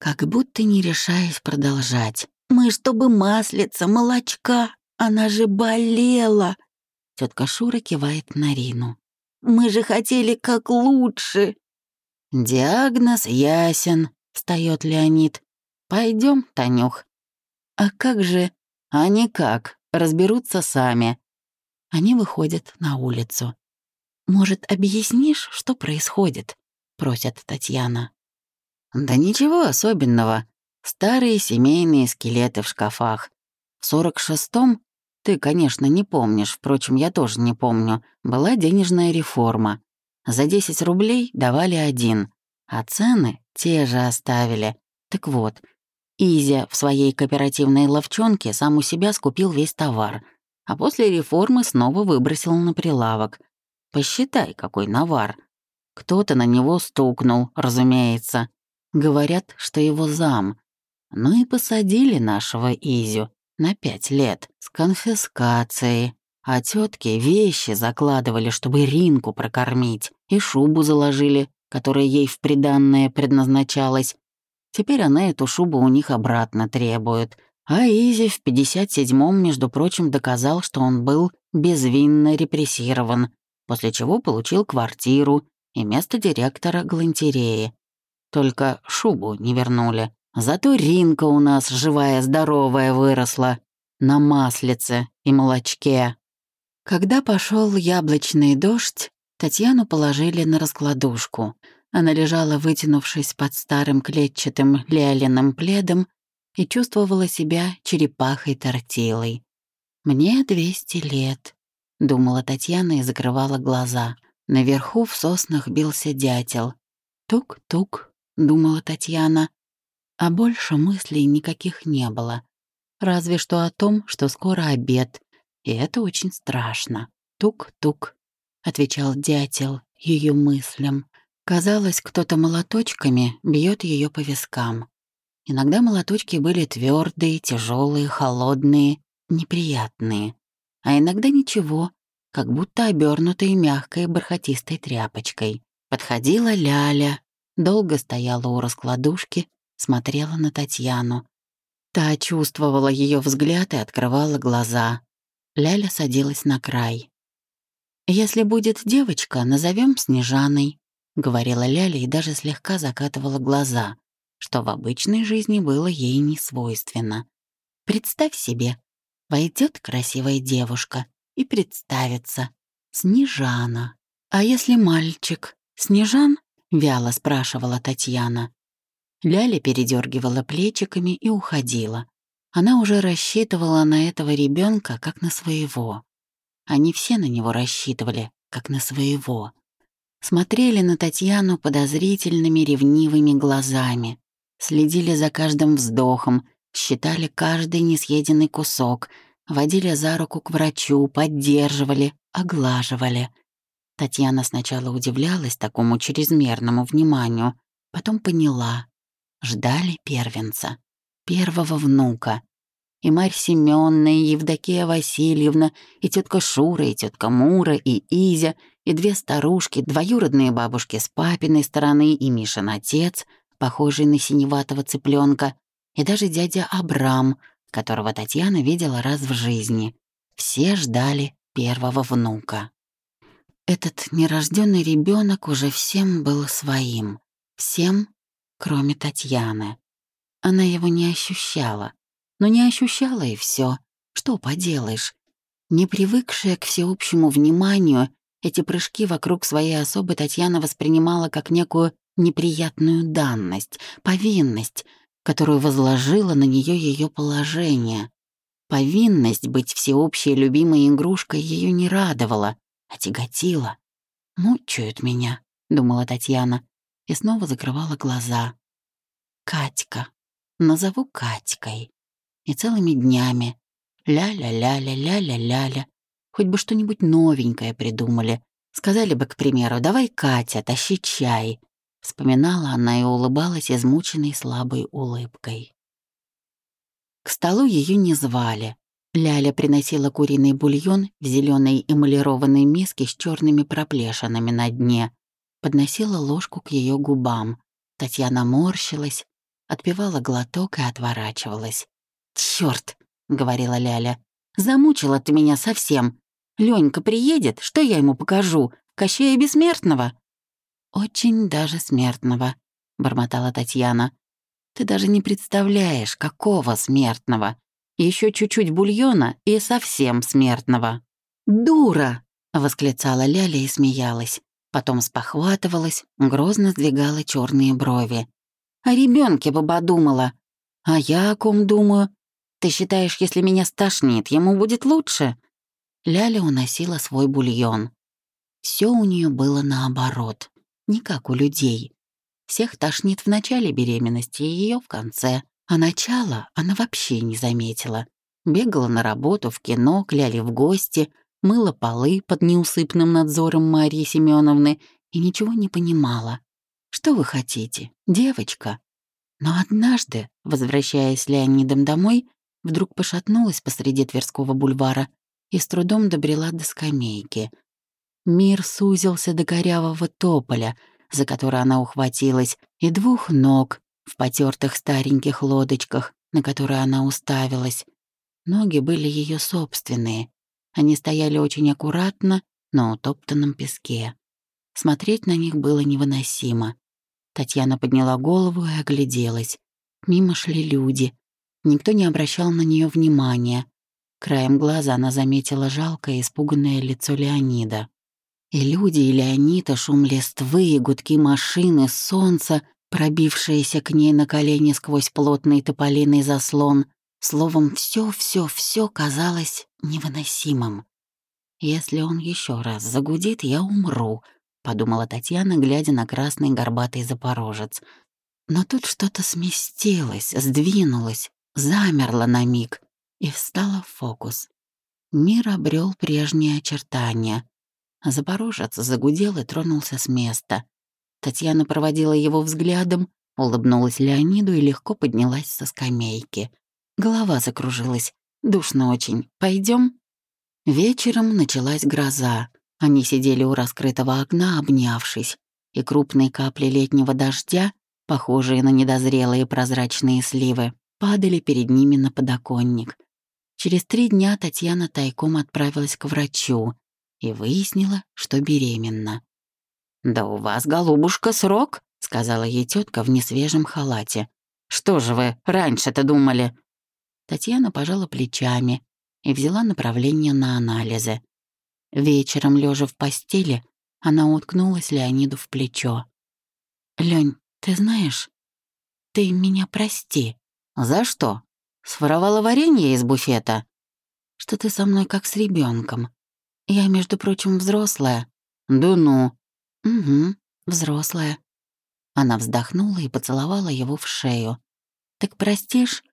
как будто не решаясь продолжать. «Мы, чтобы маслица, молочка, она же болела!» Тетка Шура кивает на Рину. Мы же хотели как лучше». «Диагноз ясен», — встает Леонид. Пойдем, Танюх». «А как же?» «А никак, разберутся сами». Они выходят на улицу. «Может, объяснишь, что происходит?» — просит Татьяна. «Да ничего особенного. Старые семейные скелеты в шкафах. В сорок шестом ты, конечно, не помнишь, впрочем, я тоже не помню. Была денежная реформа. За 10 рублей давали один, а цены те же оставили. Так вот, Изя в своей кооперативной ловчонке сам у себя скупил весь товар, а после реформы снова выбросил на прилавок. Посчитай, какой навар. Кто-то на него стукнул, разумеется. Говорят, что его зам. Ну и посадили нашего Изю на пять лет с конфискацией. А тетки вещи закладывали, чтобы Ринку прокормить, и шубу заложили, которая ей в приданное предназначалась. Теперь она эту шубу у них обратно требует. А Изи в 57-м, между прочим, доказал, что он был безвинно репрессирован, после чего получил квартиру и место директора галантереи. Только шубу не вернули. Зато Ринка у нас живая-здоровая выросла. На маслице и молочке. Когда пошел яблочный дождь, Татьяну положили на раскладушку. Она лежала, вытянувшись под старым клетчатым лялиным пледом и чувствовала себя черепахой-тортилой. «Мне двести лет», — думала Татьяна и закрывала глаза. Наверху в соснах бился дятел. «Тук-тук», — думала Татьяна, а больше мыслей никаких не было. Разве что о том, что скоро обед, и это очень страшно. «Тук-тук», — отвечал дятел ее мыслям. Казалось, кто-то молоточками бьет ее по вискам. Иногда молоточки были твердые, тяжелые, холодные, неприятные. А иногда ничего, как будто обернутые мягкой бархатистой тряпочкой. Подходила Ляля, долго стояла у раскладушки, смотрела на Татьяну. Та чувствовала ее взгляд и открывала глаза. Ляля садилась на край. «Если будет девочка, назовем Снежаной», — говорила Ляля и даже слегка закатывала глаза, что в обычной жизни было ей не свойственно. «Представь себе, войдет красивая девушка и представится. Снежана. А если мальчик? Снежан?» — вяло спрашивала Татьяна. Ляля передергивала плечиками и уходила. Она уже рассчитывала на этого ребенка как на своего. Они все на него рассчитывали, как на своего. Смотрели на Татьяну подозрительными ревнивыми глазами, следили за каждым вздохом, считали каждый несъеденный кусок, водили за руку к врачу, поддерживали, оглаживали. Татьяна сначала удивлялась такому чрезмерному вниманию, потом поняла, ждали первенца, первого внука. И Марь Семённа, и Евдокия Васильевна, и тетка Шура, и тетка Мура, и Изя, и две старушки, двоюродные бабушки с папиной стороны и Мишин отец, похожий на синеватого цыпленка, и даже дядя Абрам, которого Татьяна видела раз в жизни. Все ждали первого внука. Этот нерожденный ребенок уже всем был своим. Всем, кроме Татьяны. Она его не ощущала. Но не ощущала и все. Что поделаешь? Не привыкшая к всеобщему вниманию, эти прыжки вокруг своей особы Татьяна воспринимала как некую неприятную данность, повинность, которую возложила на нее ее положение. Повинность быть всеобщей любимой игрушкой ее не радовала, а тяготила. «Мучают меня», — думала Татьяна, и снова закрывала глаза. «Катька. Назову Катькой. И целыми днями. Ля-ля-ля-ля-ля-ля-ля-ля. Хоть бы что-нибудь новенькое придумали. Сказали бы, к примеру, «Давай, Катя, тащи чай». Вспоминала она и улыбалась измученной слабой улыбкой. К столу ее не звали. Ляля приносила куриный бульон в зеленой эмалированной миске с черными проплешинами на дне. Подносила ложку к ее губам. Татьяна морщилась, отпивала глоток и отворачивалась. Черт, говорила Ляля, — «замучила ты меня совсем. Ленька приедет, что я ему покажу? Кощея Бессмертного?» «Очень даже смертного», — бормотала Татьяна. «Ты даже не представляешь, какого смертного. Еще чуть-чуть бульона и совсем смертного». «Дура!» — восклицала Ляля и смеялась. Потом спохватывалась, грозно сдвигала черные брови. «О ребенке бы подумала. А я о ком думаю? Ты считаешь, если меня стошнит, ему будет лучше?» Ляля уносила свой бульон. Все у нее было наоборот, не как у людей. Всех тошнит в начале беременности и ее в конце, а начало она вообще не заметила. Бегала на работу, в кино, к в гости, мыла полы под неусыпным надзором Марьи Семеновны и ничего не понимала. «Что вы хотите, девочка?» Но однажды, возвращаясь Леонидом домой, вдруг пошатнулась посреди Тверского бульвара и с трудом добрела до скамейки. Мир сузился до корявого тополя, за который она ухватилась, и двух ног в потертых стареньких лодочках, на которые она уставилась. Ноги были ее собственные. Они стояли очень аккуратно на утоптанном песке. Смотреть на них было невыносимо. Татьяна подняла голову и огляделась. Мимо шли люди. Никто не обращал на нее внимания. Краем глаза она заметила жалкое, испуганное лицо Леонида. И люди, и Леонида, шум листвы, и гудки машины, солнце, пробившееся к ней на колени сквозь плотный тополиный заслон. Словом, все, все, все казалось невыносимым. «Если он еще раз загудит, я умру», — подумала Татьяна, глядя на красный горбатый запорожец. Но тут что-то сместилось, сдвинулось, замерло на миг, и встала в фокус. Мир обрел прежние очертания. Запорожец загудел и тронулся с места. Татьяна проводила его взглядом, улыбнулась Леониду и легко поднялась со скамейки. Голова закружилась. Душно очень. Пойдем? Вечером началась гроза. Они сидели у раскрытого окна, обнявшись, и крупные капли летнего дождя, похожие на недозрелые прозрачные сливы, падали перед ними на подоконник, Через три дня Татьяна тайком отправилась к врачу и выяснила, что беременна. «Да у вас, голубушка, срок», — сказала ей тетка в несвежем халате. «Что же вы раньше-то думали?» Татьяна пожала плечами и взяла направление на анализы. Вечером, лежа в постели, она уткнулась Леониду в плечо. «Лёнь, ты знаешь, ты меня прости». «За что?» Своровала варенье из буфета? Что ты со мной как с ребенком. Я, между прочим, взрослая. Да ну. Угу, взрослая. Она вздохнула и поцеловала его в шею. Так простишь?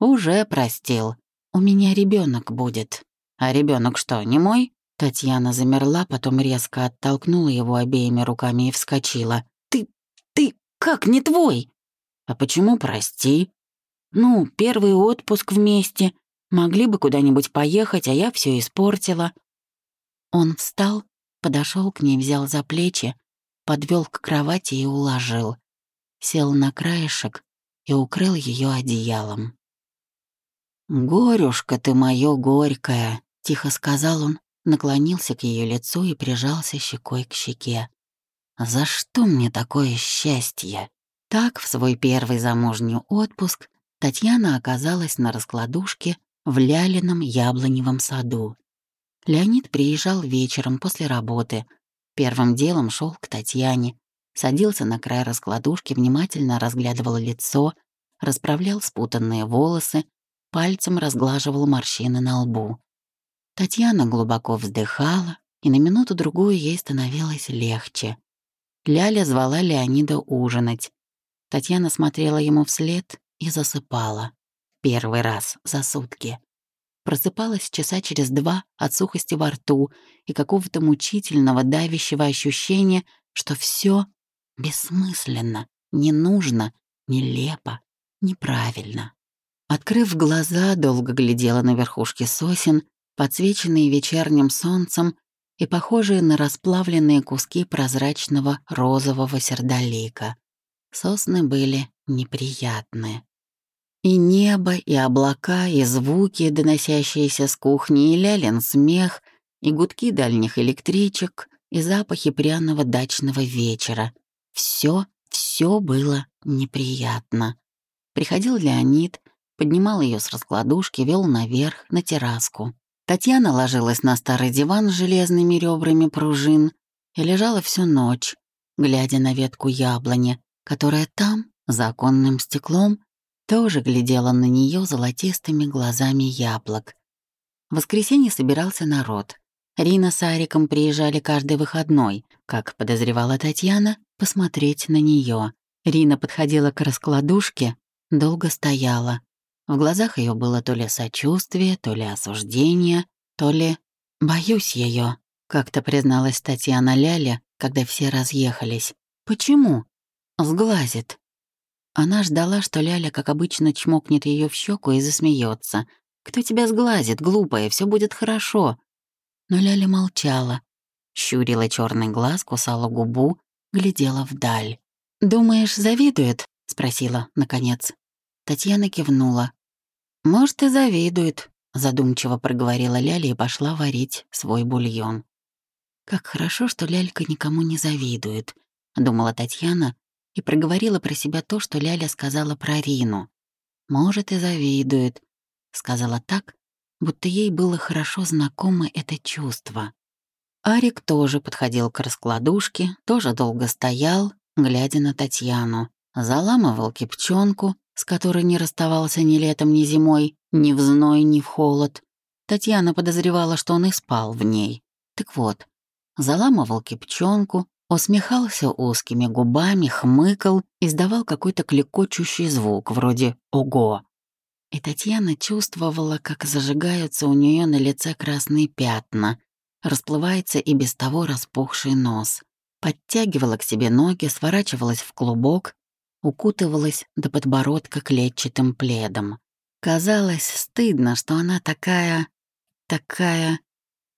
Уже простил. У меня ребенок будет. А ребенок что, не мой? Татьяна замерла, потом резко оттолкнула его обеими руками и вскочила. «Ты... ты... как не твой?» «А почему прости?» Ну, первый отпуск вместе. Могли бы куда-нибудь поехать, а я все испортила. Он встал, подошел к ней, взял за плечи, подвел к кровати и уложил. Сел на краешек и укрыл ее одеялом. «Горюшка ты моё горькая», — тихо сказал он, наклонился к ее лицу и прижался щекой к щеке. «За что мне такое счастье?» Так, в свой первый замужний отпуск, Татьяна оказалась на раскладушке в Лялином яблоневом саду. Леонид приезжал вечером после работы. Первым делом шел к Татьяне, садился на край раскладушки, внимательно разглядывал лицо, расправлял спутанные волосы, пальцем разглаживал морщины на лбу. Татьяна глубоко вздыхала, и на минуту-другую ей становилось легче. Ляля звала Леонида ужинать. Татьяна смотрела ему вслед и засыпала. Первый раз за сутки. Просыпалась часа через два от сухости во рту и какого-то мучительного давящего ощущения, что все бессмысленно, не нужно, нелепо, неправильно. Открыв глаза, долго глядела на верхушки сосен, подсвеченные вечерним солнцем и похожие на расплавленные куски прозрачного розового сердолика. Сосны были неприятные. И небо, и облака, и звуки, доносящиеся с кухни, и лялин смех, и гудки дальних электричек, и запахи пряного дачного вечера. Все, все было неприятно. Приходил Леонид, поднимал ее с раскладушки, вел наверх, на терраску. Татьяна ложилась на старый диван с железными ребрами пружин и лежала всю ночь, глядя на ветку яблони, которая там, за оконным стеклом, тоже глядела на нее золотистыми глазами яблок. В воскресенье собирался народ. Рина с Ариком приезжали каждый выходной, как подозревала Татьяна, посмотреть на нее. Рина подходила к раскладушке, долго стояла. В глазах ее было то ли сочувствие, то ли осуждение, то ли «боюсь ее», как-то призналась Татьяна Ляля, когда все разъехались. «Почему?» «Сглазит», она ждала, что Ляля, как обычно, чмокнет ее в щеку и засмеется. «Кто тебя сглазит, глупая, все будет хорошо». Но Ляля молчала, щурила черный глаз, кусала губу, глядела вдаль. «Думаешь, завидует?» — спросила, наконец. Татьяна кивнула. «Может, и завидует», — задумчиво проговорила Ляля и пошла варить свой бульон. «Как хорошо, что Лялька никому не завидует», — думала Татьяна, и проговорила про себя то, что Ляля сказала про Рину. «Может, и завидует», — сказала так, будто ей было хорошо знакомо это чувство. Арик тоже подходил к раскладушке, тоже долго стоял, глядя на Татьяну, заламывал кипчонку, с которой не расставался ни летом, ни зимой, ни в зной, ни в холод. Татьяна подозревала, что он и спал в ней. Так вот, заламывал кипчонку, Усмехался узкими губами, хмыкал, издавал какой-то клекочущий звук, вроде «Ого!». И Татьяна чувствовала, как зажигаются у нее на лице красные пятна, расплывается и без того распухший нос. Подтягивала к себе ноги, сворачивалась в клубок, укутывалась до подбородка клетчатым пледом. Казалось стыдно, что она такая, такая,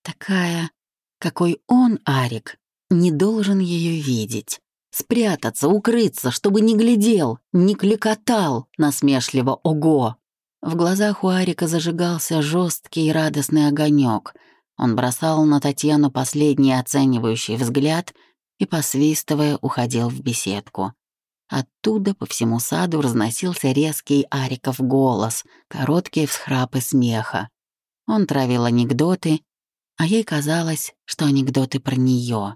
такая, какой он, Арик, не должен ее видеть. Спрятаться, укрыться, чтобы не глядел, не кликотал насмешливо «Ого!». В глазах у Арика зажигался жесткий и радостный огонек. Он бросал на Татьяну последний оценивающий взгляд и, посвистывая, уходил в беседку. Оттуда по всему саду разносился резкий Ариков голос, короткие всхрапы смеха. Он травил анекдоты, а ей казалось, что анекдоты про нее.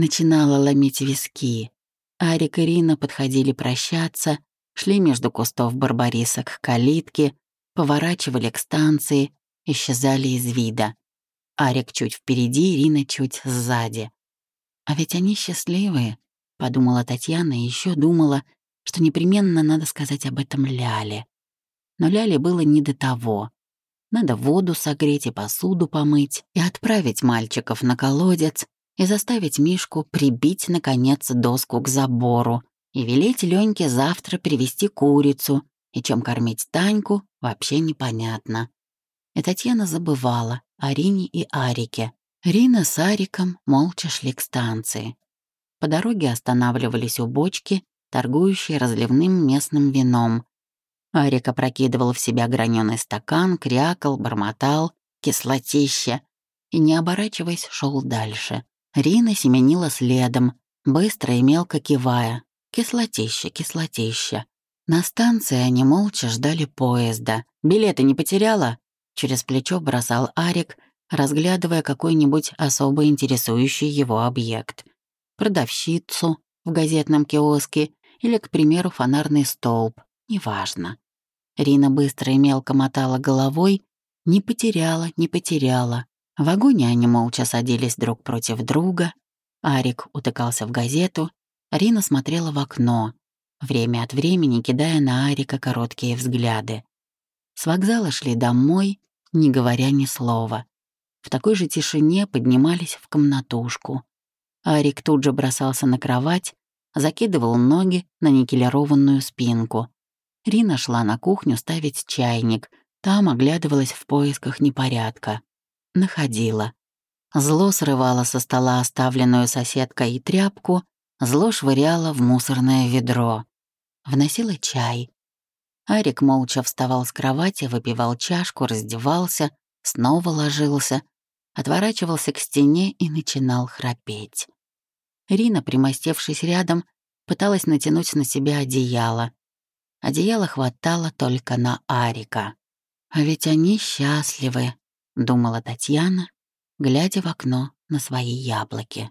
Начинала ломить виски. Арик и Рина подходили прощаться, шли между кустов барбарисок к калитке, поворачивали к станции, исчезали из вида. Арик чуть впереди, Рина чуть сзади. «А ведь они счастливые», — подумала Татьяна и еще думала, что непременно надо сказать об этом Ляле. Но Ляле было не до того. Надо воду согреть и посуду помыть, и отправить мальчиков на колодец, и заставить Мишку прибить, наконец, доску к забору и велеть Леньке завтра привезти курицу, и чем кормить Таньку, вообще непонятно. И Татьяна забывала о Рине и Арике. Рина с Ариком молча шли к станции. По дороге останавливались у бочки, торгующей разливным местным вином. Арик опрокидывал в себя граненый стакан, крякал, бормотал, кислотища, и, не оборачиваясь, шел дальше. Рина семенила следом, быстро и мелко кивая. Кислотища, кислотища. На станции они молча ждали поезда. «Билеты не потеряла?» Через плечо бросал Арик, разглядывая какой-нибудь особо интересующий его объект. Продавщицу в газетном киоске или, к примеру, фонарный столб. Неважно. Рина быстро и мелко мотала головой. Не потеряла, не потеряла. В вагоне они молча садились друг против друга. Арик утыкался в газету, Рина смотрела в окно, время от времени кидая на Арика короткие взгляды. С вокзала шли домой, не говоря ни слова. В такой же тишине поднимались в комнатушку. Арик тут же бросался на кровать, закидывал ноги на никелированную спинку. Рина шла на кухню ставить чайник, там оглядывалась в поисках непорядка. Находила. Зло срывало со стола оставленную соседкой и тряпку, зло швыряло в мусорное ведро. Вносила чай. Арик молча вставал с кровати, выпивал чашку, раздевался, снова ложился, отворачивался к стене и начинал храпеть. Рина, примостившись рядом, пыталась натянуть на себя одеяло. Одеяло хватало только на Арика. А ведь они счастливы, думала Татьяна, глядя в окно на свои яблоки.